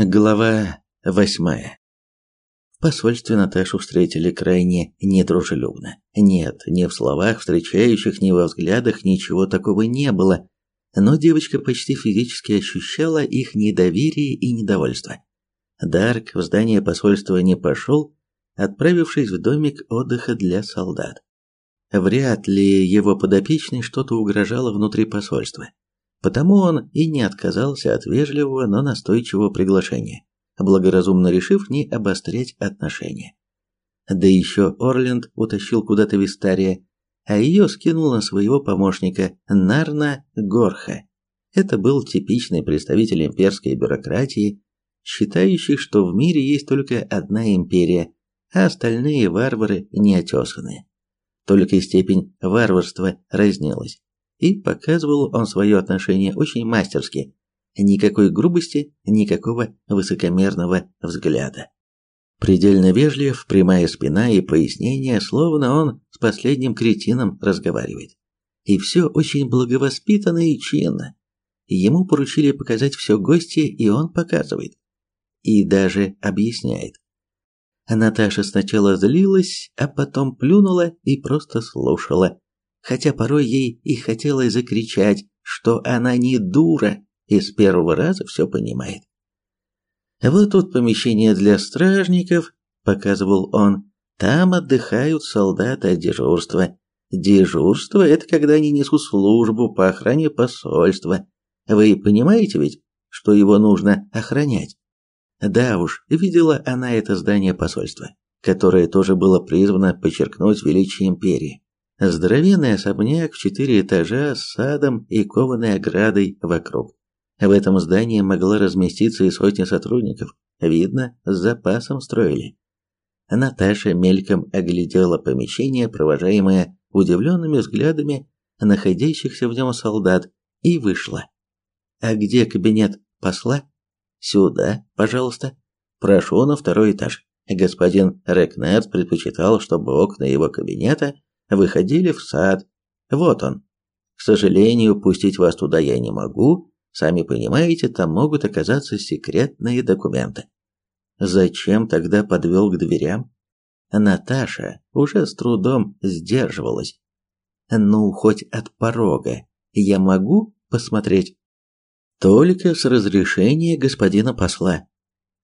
Глава восьмая. В посольстве Наташу встретили крайне недружелюбно. Нет, ни в словах встречающих, ни во взглядах ничего такого не было, но девочка почти физически ощущала их недоверие и недовольство. Дарк в здание посольства не пошел, отправившись в домик отдыха для солдат. Вряд ли его подопечной что-то угрожало внутри посольства. Потому он и не отказался от вежливого, но настойчивого приглашения, благоразумно решив не обострять отношения. Да еще Орленд утащил куда-то Вистария, а ее скинул на своего помощника Нарна Горха. Это был типичный представитель имперской бюрократии, считающий, что в мире есть только одна империя, а остальные варвары неотесанные. Только степень варварства разнилась и показывал он свое отношение очень мастерски. Никакой грубости, никакого высокомерного взгляда. Предельно вежлив, прямая спина и пояснения, словно он с последним кретином разговаривает. И все очень благовоспитанно и чинно. Ему поручили показать все гости, и он показывает. И даже объясняет. Наташа сначала злилась, а потом плюнула и просто слушала, хотя порой ей и хотелось закричать, что она не дура и с первого раза все понимает. «Вот тут помещение для стражников», — показывал он, — «там отдыхают солдаты от дежурства. Дежурство — это когда они несут службу по охране посольства. Вы понимаете ведь, что его нужно охранять?» Да уж, видела она это здание посольства, которое тоже было призвано подчеркнуть величие империи. Здоровенный особняк в четыре этажа с садом и кованой оградой вокруг. В этом здании могла разместиться и сотня сотрудников. Видно, с запасом строили. Наташа мельком оглядела помещение, провожаемое удивленными взглядами находящихся в нем солдат, и вышла. «А где кабинет посла?» «Сюда, пожалуйста. Прошу на второй этаж». Господин Рекнет предпочитал, чтобы окна его кабинета – выходили в сад. Вот он. К сожалению, пустить вас туда я не могу. Сами понимаете, там могут оказаться секретные документы. Зачем тогда подвел к дверям? Наташа уже с трудом сдерживалась. Ну, хоть от порога. Я могу посмотреть? Только с разрешения господина посла.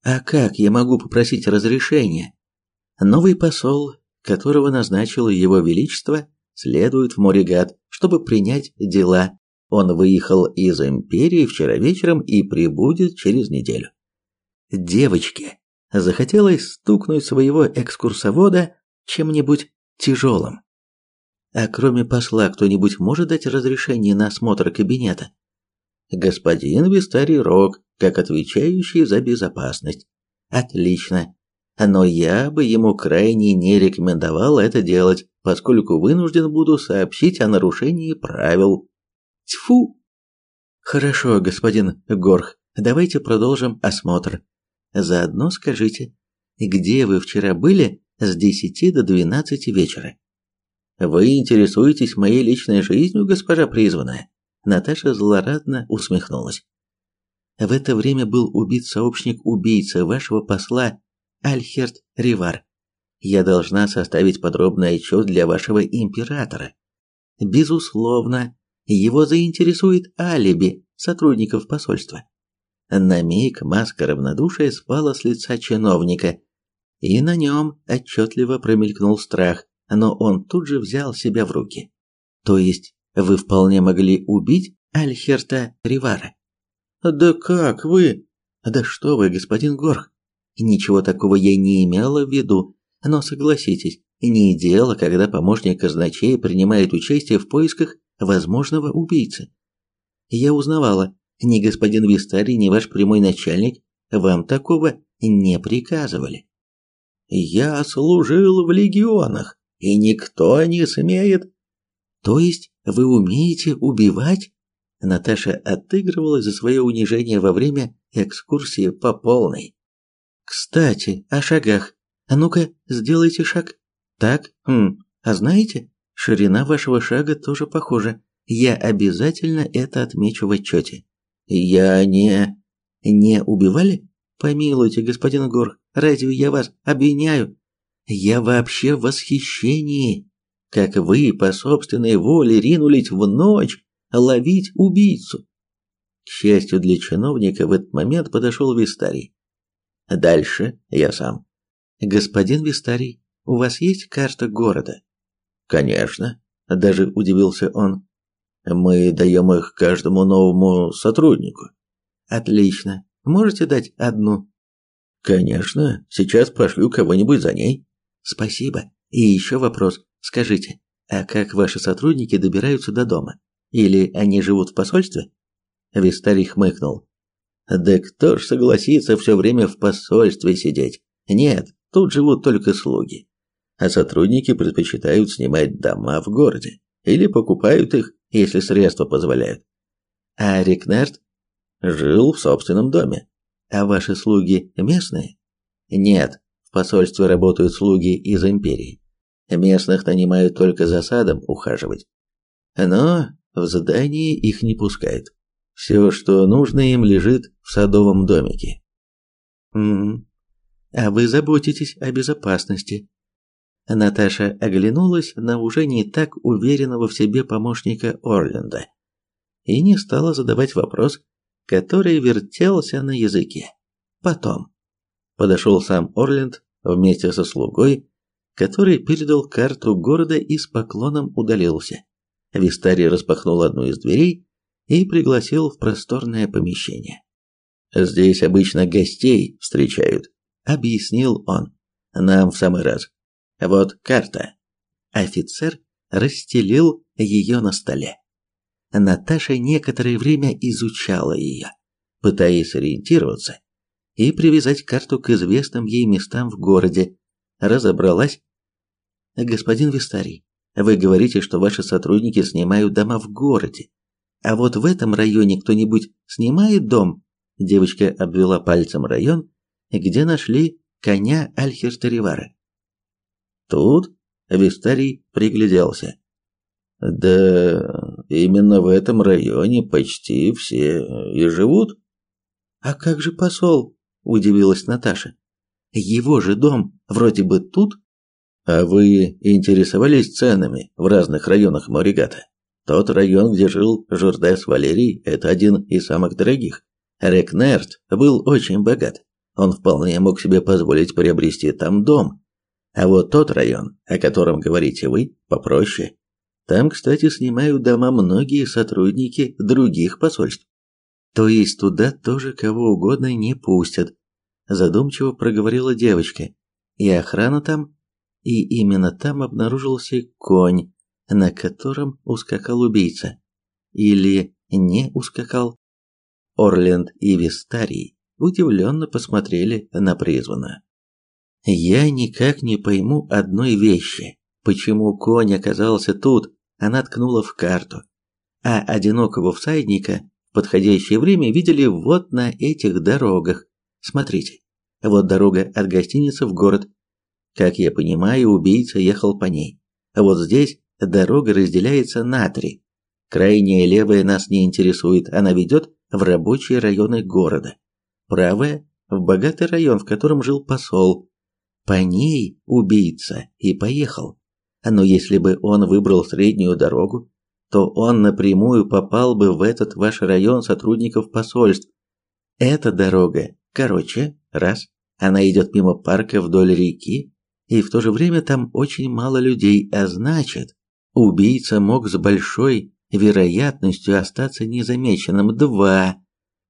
А как я могу попросить разрешения? Новый посол которого назначило его величество, следует в Моригат, чтобы принять дела. Он выехал из империи вчера вечером и прибудет через неделю. Девочке захотелось стукнуть своего экскурсовода чем-нибудь тяжелым. А кроме посла кто-нибудь может дать разрешение на осмотр кабинета? Господин Вистарий Рок, как отвечающий за безопасность. Отлично но я бы ему крайне не рекомендовал это делать, поскольку вынужден буду сообщить о нарушении правил. Тьфу! Хорошо, господин Горх, давайте продолжим осмотр. Заодно скажите, где вы вчера были с десяти до двенадцати вечера? Вы интересуетесь моей личной жизнью, госпожа призванная? Наташа злорадно усмехнулась. В это время был убит сообщник убийцы вашего посла Альхерт Ривар. Я должна составить подробный отчет для вашего императора. Безусловно, его заинтересует алиби сотрудников посольства. На миг маска равнодушия спала с лица чиновника, и на нем отчетливо промелькнул страх, но он тут же взял себя в руки. То есть вы вполне могли убить Альхерта Ривара? Да как вы? Да что вы, господин Горх? Ничего такого я не имела в виду, но согласитесь, не дело, когда помощник казначея принимает участие в поисках возможного убийцы. Я узнавала, ни господин Вистарий, ни ваш прямой начальник вам такого не приказывали. Я служил в легионах, и никто не смеет. То есть вы умеете убивать? Наташа отыгрывалась за свое унижение во время экскурсии по полной. Кстати, о шагах. А ну-ка, сделайте шаг. Так, хм, а знаете, ширина вашего шага тоже похожа. Я обязательно это отмечу в отчете. Я не... Не убивали? Помилуйте, господин Гор, разве я вас обвиняю? Я вообще в восхищении, как вы по собственной воле ринулись в ночь ловить убийцу. К счастью для чиновника, в этот момент подошел Вистарий. Дальше я сам. Господин Вистарий, у вас есть карта города? Конечно, даже удивился он. Мы даем их каждому новому сотруднику. Отлично. Можете дать одну? Конечно, сейчас пошлю кого-нибудь за ней. Спасибо. И еще вопрос. Скажите, а как ваши сотрудники добираются до дома? Или они живут в посольстве? Вистарий хмыкнул. Да кто ж согласится все время в посольстве сидеть? Нет, тут живут только слуги. А сотрудники предпочитают снимать дома в городе или покупают их, если средства позволяют. А Рикнард жил в собственном доме. А ваши слуги местные? Нет, в посольстве работают слуги из империи. Местных нанимают только за садом ухаживать. Но в здании их не пускают. Все, что нужно им, лежит в садовом домике. М А вы заботитесь о безопасности. Наташа оглянулась на уже не так уверенного в себе помощника Орленда и не стала задавать вопрос, который вертелся на языке. Потом подошел сам Орленд вместе со слугой который передал карту города и с поклоном удалился. Вистарий распахнул одну из дверей и пригласил в просторное помещение. «Здесь обычно гостей встречают», — объяснил он. «Нам в самый раз. Вот карта». Офицер расстелил ее на столе. Наташа некоторое время изучала ее, пытаясь ориентироваться и привязать карту к известным ей местам в городе, разобралась. Господин Вистарий, вы говорите, что ваши сотрудники снимают дома в городе. А вот в этом районе кто-нибудь снимает дом? Девочка обвела пальцем район, где нашли коня Альхертеривара. Тут Вистарий пригляделся. Да, именно в этом районе почти все и живут. А как же посол? удивилась Наташа. Его же дом вроде бы тут. А вы интересовались ценами в разных районах Моригата? Тот район, где жил Журдес Валерий, это один из самых дорогих. Рекнерт был очень богат. Он вполне мог себе позволить приобрести там дом. А вот тот район, о котором говорите вы, попроще. Там, кстати, снимают дома многие сотрудники других посольств. То есть туда тоже кого угодно не пустят, задумчиво проговорила девочка. И охрана там, и именно там обнаружился конь, на котором ускакал убийца. Или не ускакал. Орленд и Вистарий удивленно посмотрели на призванную. «Я никак не пойму одной вещи. Почему конь оказался тут?» Она ткнула в карту. А одинокого всадника в подходящее время видели вот на этих дорогах. Смотрите, вот дорога от гостиницы в город. Как я понимаю, убийца ехал по ней. А вот здесь дорога разделяется на три. Крайняя левая нас не интересует, она ведет в рабочие районы города. Правая – в богатый район, в котором жил посол. По ней убийца и поехал. Но если бы он выбрал среднюю дорогу, то он напрямую попал бы в этот ваш район сотрудников посольств. Эта дорога короче, раз, она идет мимо парка вдоль реки, и в то же время там очень мало людей, а значит, убийца мог с большой вероятностью остаться незамеченным. Два.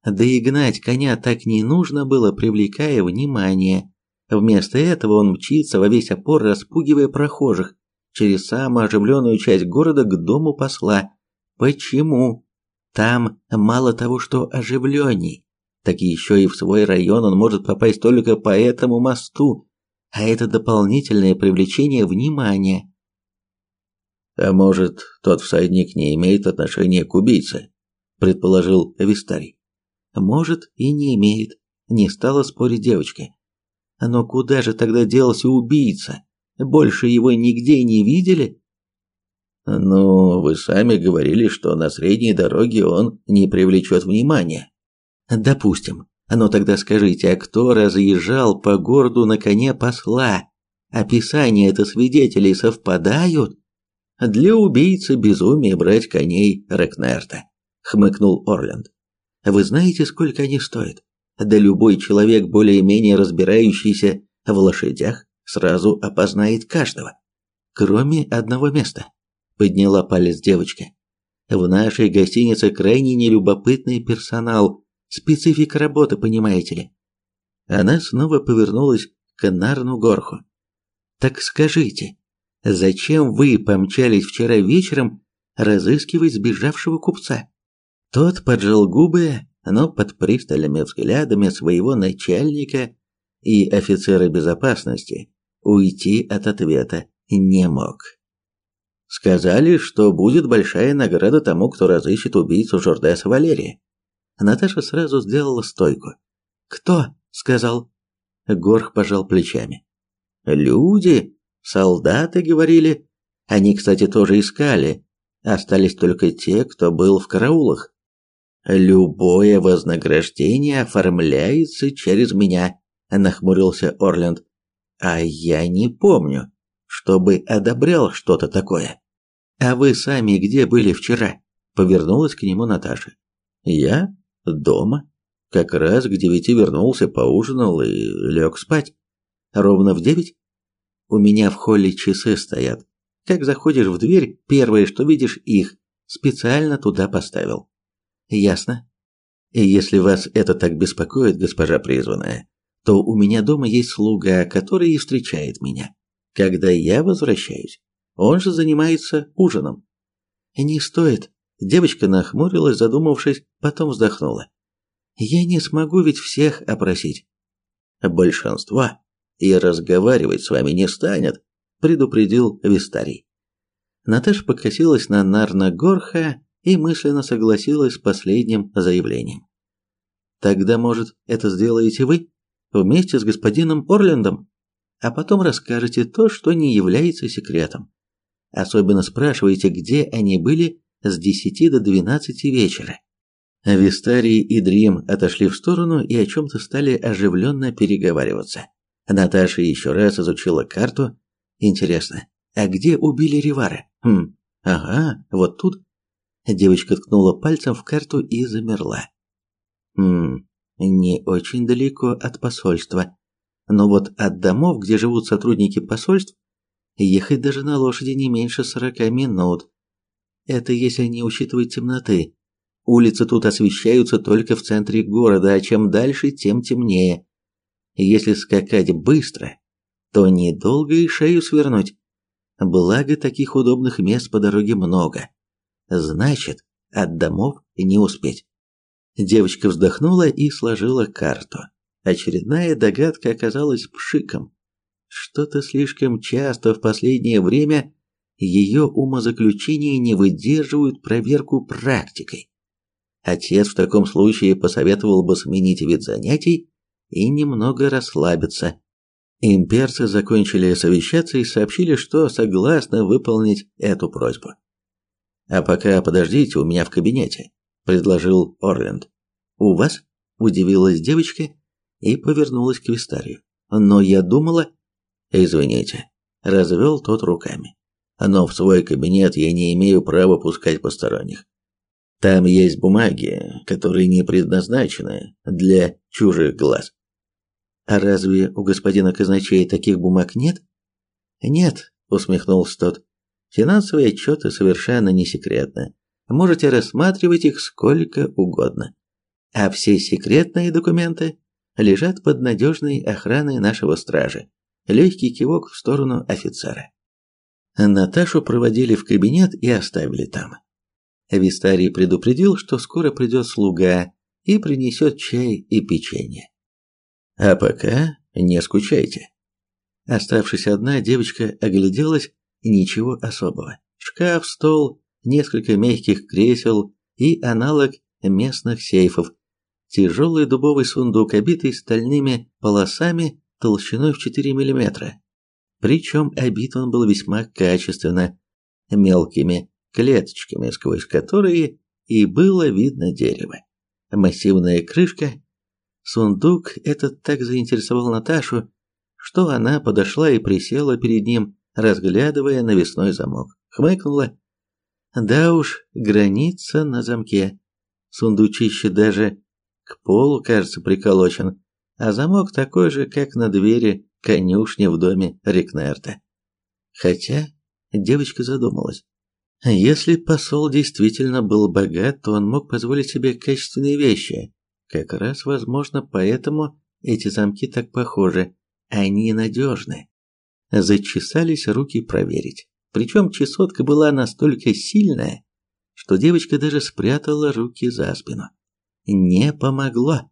Да и гнать коня так не нужно было, привлекая внимание. Вместо этого он мчится во весь опор, распугивая прохожих через самую оживленную часть города к дому посла. Почему? Там мало того, что оживленней, так еще и в свой район он может попасть только по этому мосту, а это дополнительное привлечение внимания. А может, тот всадник не имеет отношения к убийце, предположил Вистарий. Может и не имеет, не стала спорить девочка. Но куда же тогда делся убийца? Больше его нигде не видели? Ну, вы сами говорили, что на средней дороге он не привлечет внимания. Допустим. Но тогда скажите, а кто разъезжал по городу на коне посла? Описания это свидетелей совпадают? Для убийцы безумие брать коней Рекнерта, хмыкнул Орленд. Вы знаете, сколько они стоят? Да любой человек, более-менее разбирающийся в лошадях, сразу опознает каждого. Кроме одного места. Подняла палец девочка. В нашей гостинице крайне нелюбопытный персонал, специфика работы, понимаете ли. Она снова повернулась к Нарну Горху. Так скажите, зачем вы помчались вчера вечером разыскивать сбежавшего купца? Тот поджал губы, но под пристальными взглядами своего начальника и офицера безопасности уйти от ответа не мог. Сказали, что будет большая награда тому, кто разыщет убийцу Жордеса Валерия. Наташа сразу сделала стойку. «Кто?» — сказал. Горх пожал плечами. Люди, солдаты говорили. Они, кстати, тоже искали. Остались только те, кто был в караулах. Любое вознаграждение оформляется через меня, нахмурился Орленд. А я не помню, чтобы одобрял что-то такое. А вы сами где были вчера? Повернулась к нему Наташа. Я дома. Как раз к девяти вернулся, поужинал и лег спать. Ровно в девять? У меня в холле часы стоят. Как заходишь в дверь, первое, что видишь их, специально туда поставил. Ясно. И если вас это так беспокоит, госпожа призванная, то у меня дома есть слуга, который и встречает меня, когда я возвращаюсь. Он же занимается ужином. Не стоит. Девочка нахмурилась, задумавшись, потом вздохнула. Я не смогу ведь всех опросить. Большинство и разговаривать с вами не станет, предупредил Вистарий. Наташа покосилась на Нарна Горха и мысленно согласилась с последним заявлением. Тогда, может, это сделаете вы вместе с господином Орлендом, а потом расскажете то, что не является секретом. Особенно спрашивайте, где они были с 10 до 12 вечера. Вистарий и Дрим отошли в сторону и о чем-то стали оживленно переговариваться. Наташа еще раз изучила карту. Интересно, а где убили Ривара? Хм, ага, вот тут. Девочка ткнула пальцем в карту и замерла. Хм, не очень далеко от посольства. Но вот от домов, где живут сотрудники посольств, ехать даже на лошади не меньше сорока минут. Это если не учитывать темноты. Улицы тут освещаются только в центре города, а чем дальше, тем темнее. Если скакать быстро, то недолго и шею свернуть. Благо таких удобных мест по дороге много. Значит, от домов не успеть. Девочка вздохнула и сложила карту. Очередная догадка оказалась пшиком. Что-то слишком часто в последнее время ее умозаключения не выдерживают проверку практикой. Отец в таком случае посоветовал бы сменить вид занятий и немного расслабиться. Имперцы закончили совещаться и сообщили, что согласны выполнить эту просьбу. «А пока подождите у меня в кабинете», – предложил Орленд. «У вас?» – удивилась девочка и повернулась к Вистарию. «Но я думала...» «Извините», – развел тот руками. «Но в свой кабинет я не имею права пускать посторонних. Там есть бумаги, которые не предназначены для чужих глаз. А разве у господина казначея таких бумаг нет? Нет, усмехнулся тот. Финансовые отчеты совершенно не секретны. Можете рассматривать их сколько угодно. А все секретные документы лежат под надежной охраной нашего стража. Легкий кивок в сторону офицера. Наташу проводили в кабинет и оставили там. Вистарий предупредил, что скоро придет слуга и принесет чай и печенье. А пока не скучайте. Оставшись одна, девочка огляделась, ничего особого. Шкаф, стол, несколько мягких кресел и аналог местных сейфов. Тяжелый дубовый сундук, обитый стальными полосами толщиной в 4 мм. Причем обит он был весьма качественно, мелкими клеточками, сквозь которые и было видно дерево. Массивная крышка Сундук этот так заинтересовал Наташу, что она подошла и присела перед ним, разглядывая навесной замок. Хмыкнула. Да уж, граница на замке. Сундучище даже к полу, кажется, приколочен, а замок такой же, как на двери конюшни в доме Рикнерта. Хотя девочка задумалась. Если посол действительно был богат, то он мог позволить себе качественные вещи. Как раз, возможно, поэтому эти замки так похожи. Они надежны. Зачесались руки проверить. Причем чесотка была настолько сильная, что девочка даже спрятала руки за спину. Не помогло.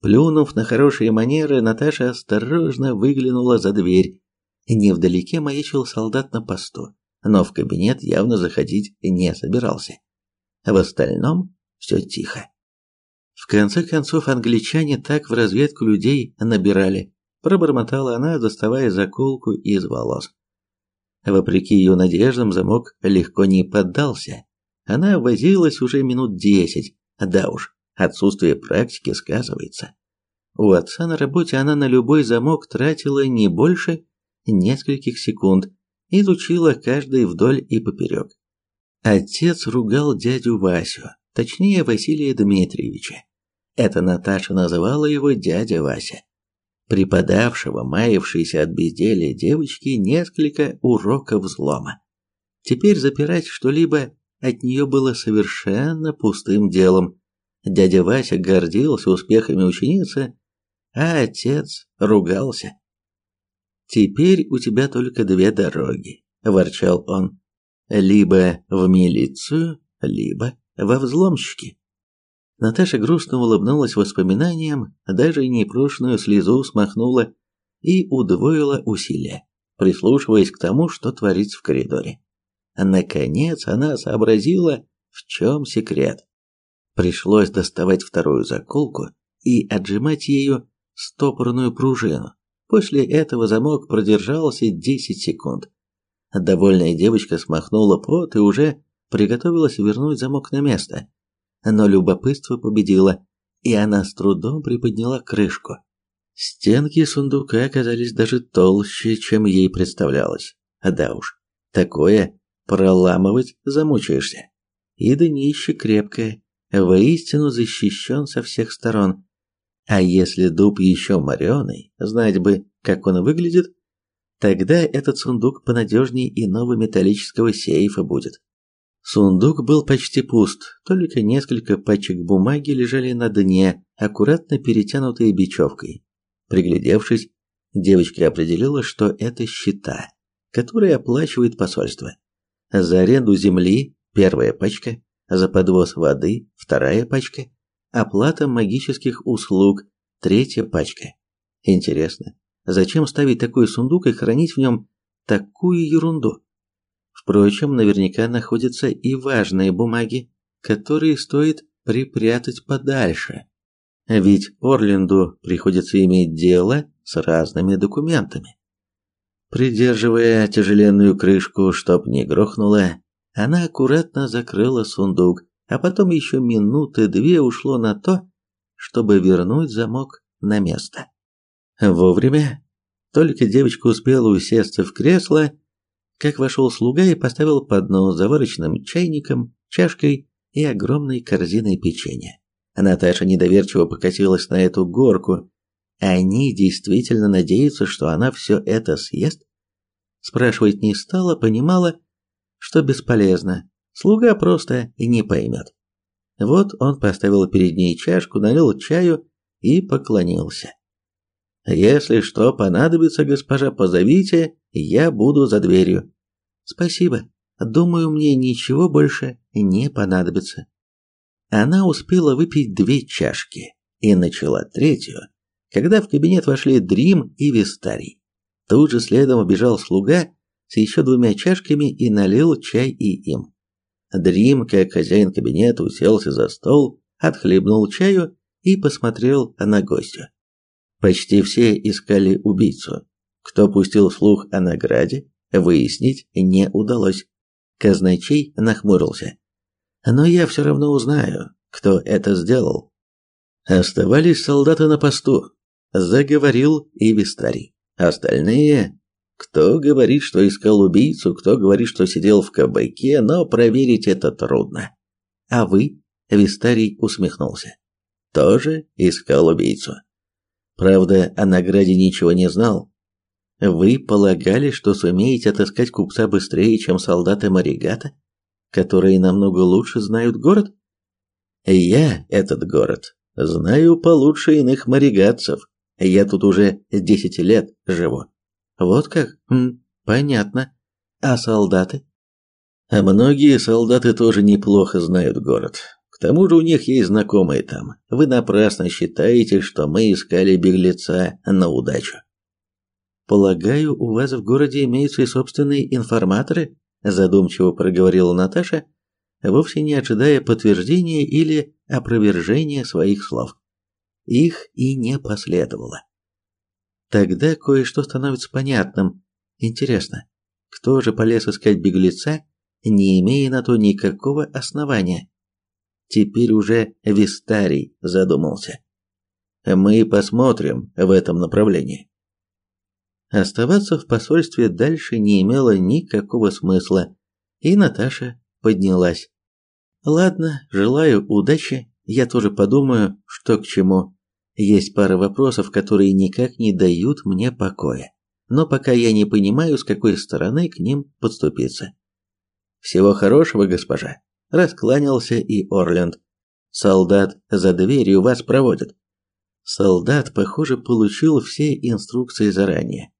Плюнув на хорошие манеры, Наташа осторожно выглянула за дверь. Невдалеке маячил солдат на посту, но в кабинет явно заходить не собирался. В остальном все тихо. В конце концов, англичане так в разведку людей набирали, пробормотала она, доставая заколку из волос. Вопреки ее надеждам, замок легко не поддался. Она возилась уже минут десять. Да уж, отсутствие практики сказывается. У отца на работе она на любой замок тратила не больше нескольких секунд, изучила каждый вдоль и поперек. Отец ругал дядю Васю, точнее Василия Дмитриевича. Это Наташа называла его дядя Вася преподавшего маявшейся от безделия девочки несколько уроков взлома. Теперь запирать что-либо от нее было совершенно пустым делом. Дядя Вася гордился успехами ученицы, а отец ругался. «Теперь у тебя только две дороги», – ворчал он. «Либо в милицию, либо во взломщики». Наташа грустно улыбнулась воспоминаниям, даже непрошенную слезу смахнула и удвоила усилия, прислушиваясь к тому, что творится в коридоре. Наконец она сообразила, в чем секрет. Пришлось доставать вторую заколку и отжимать ею стопорную пружину. После этого замок продержался 10 секунд. Довольная девочка смахнула пот и уже приготовилась вернуть замок на место но любопытство победило, и она с трудом приподняла крышку. Стенки сундука оказались даже толще, чем ей представлялось. Да уж, такое проламывать замучаешься. И днище крепкое, воистину защищен со всех сторон. А если дуб еще мореный, знать бы, как он выглядит, тогда этот сундук понадежнее иного металлического сейфа будет. Сундук был почти пуст, только несколько пачек бумаги лежали на дне, аккуратно перетянутые бечевкой. Приглядевшись, девочка определила, что это счета, которые оплачивает посольство. За аренду земли – первая пачка, за подвоз воды – вторая пачка, оплата магических услуг – третья пачка. Интересно, зачем ставить такой сундук и хранить в нем такую ерунду? Впрочем, наверняка находятся и важные бумаги, которые стоит припрятать подальше. Ведь Орленду приходится иметь дело с разными документами. Придерживая тяжеленную крышку, чтоб не грохнуло, она аккуратно закрыла сундук, а потом еще минуты две ушло на то, чтобы вернуть замок на место. Вовремя. Только девочка успела усесться в кресло, как вошел слуга и поставил поднос с заварочным чайником, чашкой и огромной корзиной печенья. Наташа недоверчиво покатилась на эту горку. Они действительно надеются, что она все это съест? Спрашивать не стала, понимала, что бесполезно. Слуга просто не поймет. Вот он поставил перед ней чашку, налил чаю и поклонился. Если что понадобится, госпожа, позовите, я буду за дверью. Спасибо. Думаю, мне ничего больше не понадобится. Она успела выпить две чашки и начала третью, когда в кабинет вошли Дрим и Вистарий. Тут же следом убежал слуга с еще двумя чашками и налил чай и им. Дрим, как хозяин кабинета, уселся за стол, отхлебнул чаю и посмотрел на гостя. Почти все искали убийцу. Кто пустил слух о награде, выяснить не удалось. Казначей нахмурился. Но я все равно узнаю, кто это сделал. Оставались солдаты на посту. Заговорил и Вистарий. Остальные, кто говорит, что искал убийцу, кто говорит, что сидел в кабаке, но проверить это трудно. А вы? Вистарий усмехнулся. Тоже искал убийцу. Правда, о награде ничего не знал. Вы полагали, что сумеете отыскать купца быстрее, чем солдаты Маригата, которые намного лучше знают город? Я этот город знаю получше иных маригатцев. Я тут уже десять лет живу. Вот как? Хм, понятно. А солдаты? А многие солдаты тоже неплохо знают город. К тому же у них есть знакомые там. Вы напрасно считаете, что мы искали беглеца на удачу. Полагаю, у вас в городе имеются и собственные информаторы? Задумчиво проговорила Наташа, вовсе не ожидая подтверждения или опровержения своих слов. Их и не последовало. Тогда кое-что становится понятным. Интересно, кто же полез искать беглеца, не имея на то никакого основания? Теперь уже Вистарий задумался. Мы посмотрим в этом направлении. Оставаться в посольстве дальше не имело никакого смысла, и Наташа поднялась. Ладно, желаю удачи. Я тоже подумаю, что к чему. Есть пара вопросов, которые никак не дают мне покоя. Но пока я не понимаю, с какой стороны к ним подступиться. Всего хорошего, госпожа раскланялся и Орленд. Солдат за дверью вас проводит. Солдат, похоже, получил все инструкции заранее.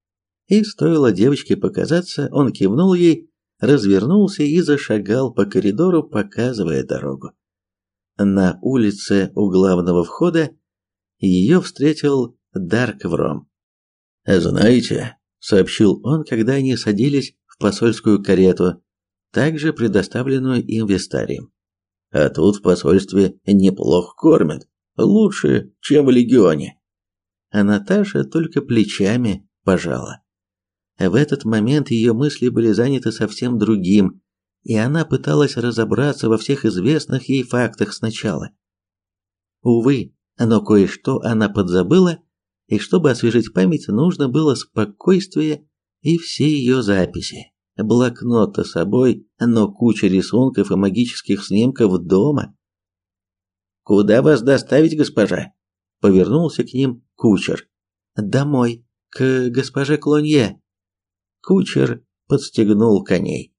И стоило девочке показаться, он кивнул ей, развернулся и зашагал по коридору, показывая дорогу. На улице у главного входа ее встретил Дарк Вром. «Знаете», — сообщил он, когда они садились в посольскую карету, также предоставленную им Вестарием. А тут в посольстве неплохо кормят, лучше, чем в легионе. А Наташа только плечами пожала. В этот момент ее мысли были заняты совсем другим, и она пыталась разобраться во всех известных ей фактах сначала. Увы, но кое-что она подзабыла, и чтобы освежить память, нужно было спокойствие и все ее записи блокнот-то с собой, но куча рисунков и магических снимков дома. «Куда вас доставить, госпожа?» — повернулся к ним кучер. «Домой, к госпоже Клонье». Кучер подстегнул коней.